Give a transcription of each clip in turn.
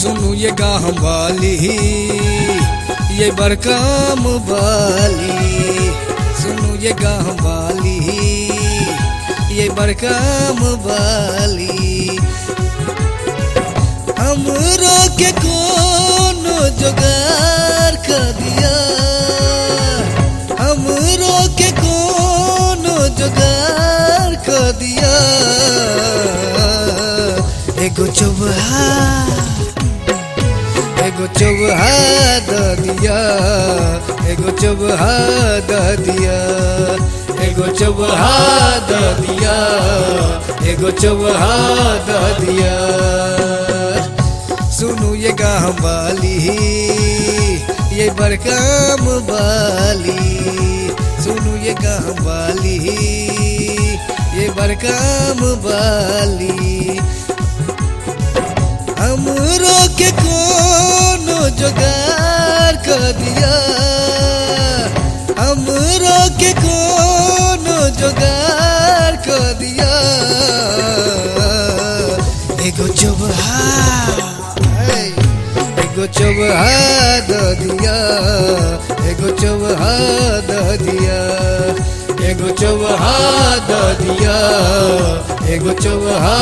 सुनू ये गाम वाली, ये बरकाम वाली। सुनू ये गाम वाली, ये बरकाम वाली। हमरो के कोनो जुगार कर दिया हमरो के कोनो जुगार कर दिया एगो चौबहा एगो चौबहा द दिया एगो चौबहा द दिया एगो चौबहा द दिया एगो चौबहा द दिया सुनू ये गाम वाली ये बरकाम वाली सुनू ये गाम वाली ये बरकाम वाली हमरो के कोनो जुगार कर दिया। हमरो के कोनो जुगार कर दिया। एगो चुबहा है, एगो चुबहा द दिया। एगो चुबहा द दिया। एगो चुबहा द दिया। एगो चुबहा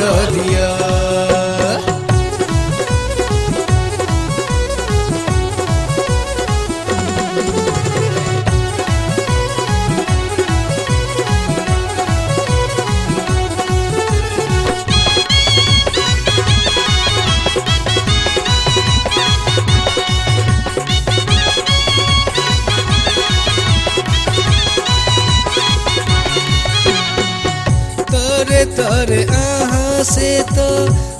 द दिया।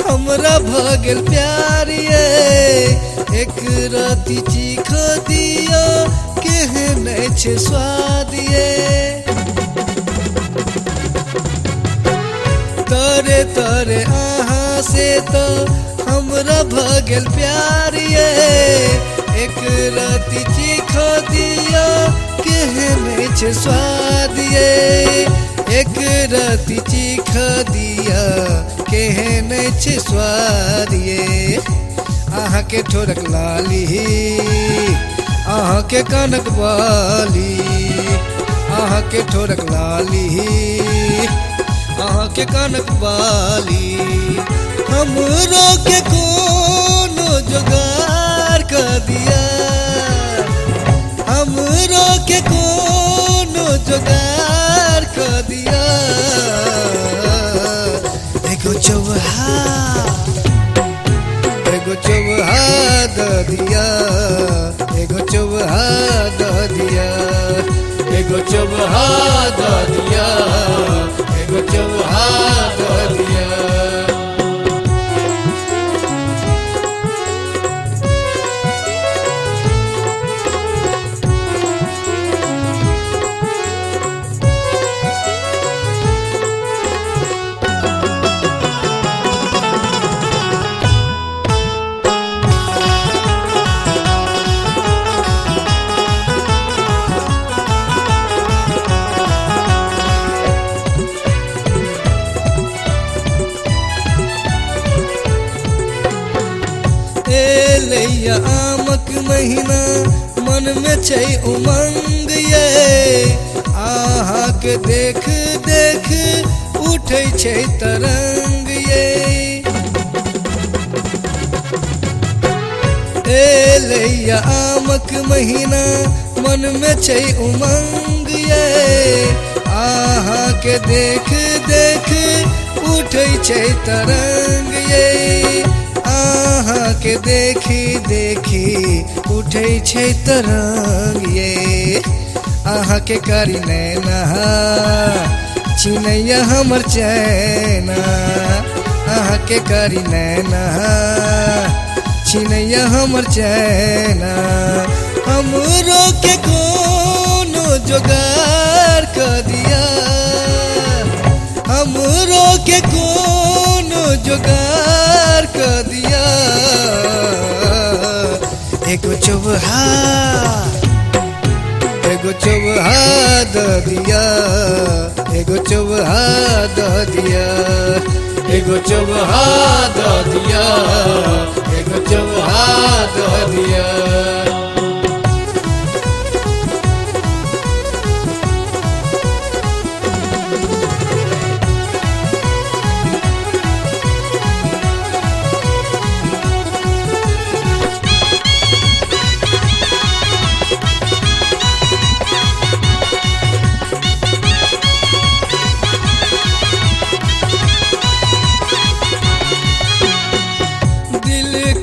हमरा भगल प्यार ये। एक राती चीख दियो केहन छे स्वाद ये। तोरे तोरे आहा से तो हमरा भगल प्यार ये। एक राती चीख दियो केहन छे स्वाद ये। एक राती चीख दिया केहन छे स्वाद ये। अहाँ के ठोरक लाली अहाँ के कनक बाली अहाँ के ठोरक लाली अहाँ के कनक बाली हमरो के कोनो जुगार कर दिया? हमरो के कोनो जुगार कर दिया। एगो चौहा एगो चौहा दिया। एगो चौहा द दिया। एगो चौहा द दिया। एगो चौहा दिया। ए लैया आमक महीना, मन में छै उमंग ये। आहा के देख देख, उठै छै तरंग ये। ए लैया आमक महीना, मन में छै उमंग ये। आहा के देख देख, उठै छै तरंग ये। के देखी देखी उठे छै तरंग। ये आहा के करी नैना, चिनैया हमर चैना। आहा के करी नैना छिनैया हमर चैना। हमरो के कोनो जोगार कर दिया। हमरो के कोनो जोगार एगो चुबहा एगो चुबहा द दिया एगो चुबहा द दिया एगो चुबहा द दिया एगो चुबहा द दिया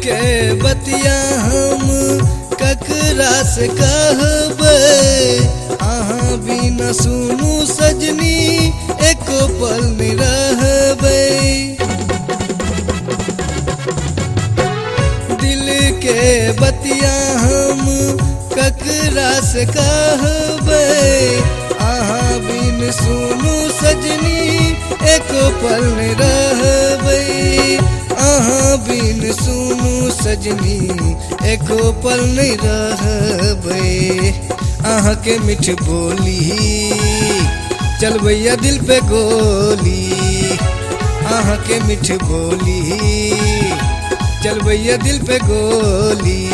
के बतिया हम ककरा से कहबे। अहाँ न सुनू सजनी, एको पल में रहबे। दिल के बतिया हम ककरा से कहबे। अहाँ बिन सुनू सजनी, एको पल में रहबे। अहाँ बिन सुनू सजनी, एको पल नहीं अहाँ के मिठ बोली। चल भैया, दिल पे गोली। अहाँ के मिठ बोली। चल भैया, दिल पे गोली।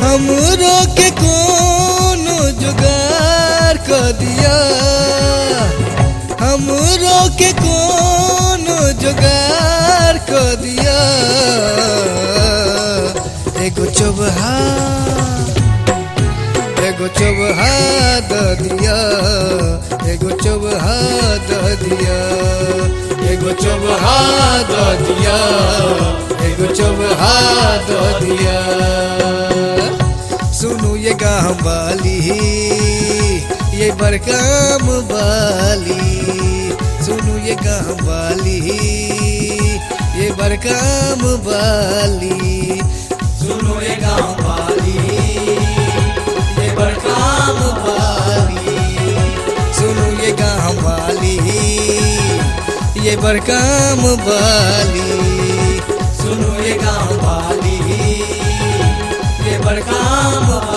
हमरो के कोनो जुगाड़ कर दिया? हमरो के कोनो जुगाड़ कर दिया? चोबहा। एगो चोबहा द दिया। एगो चोबहा द दिया। एगो चोबहा द दिया। एगो चोबहा द दिया। सुनू ये गाँव वाली। ये बरकाम वाली। सुनू ये गाँव वाली। ये बरकाम वाली। सुनो ये गाँव वाली ये बरकाम वाली सुनो ये गाँव वाली ये बड़काम वाली सुनो ये गाँव वाली ये बरकाम वाली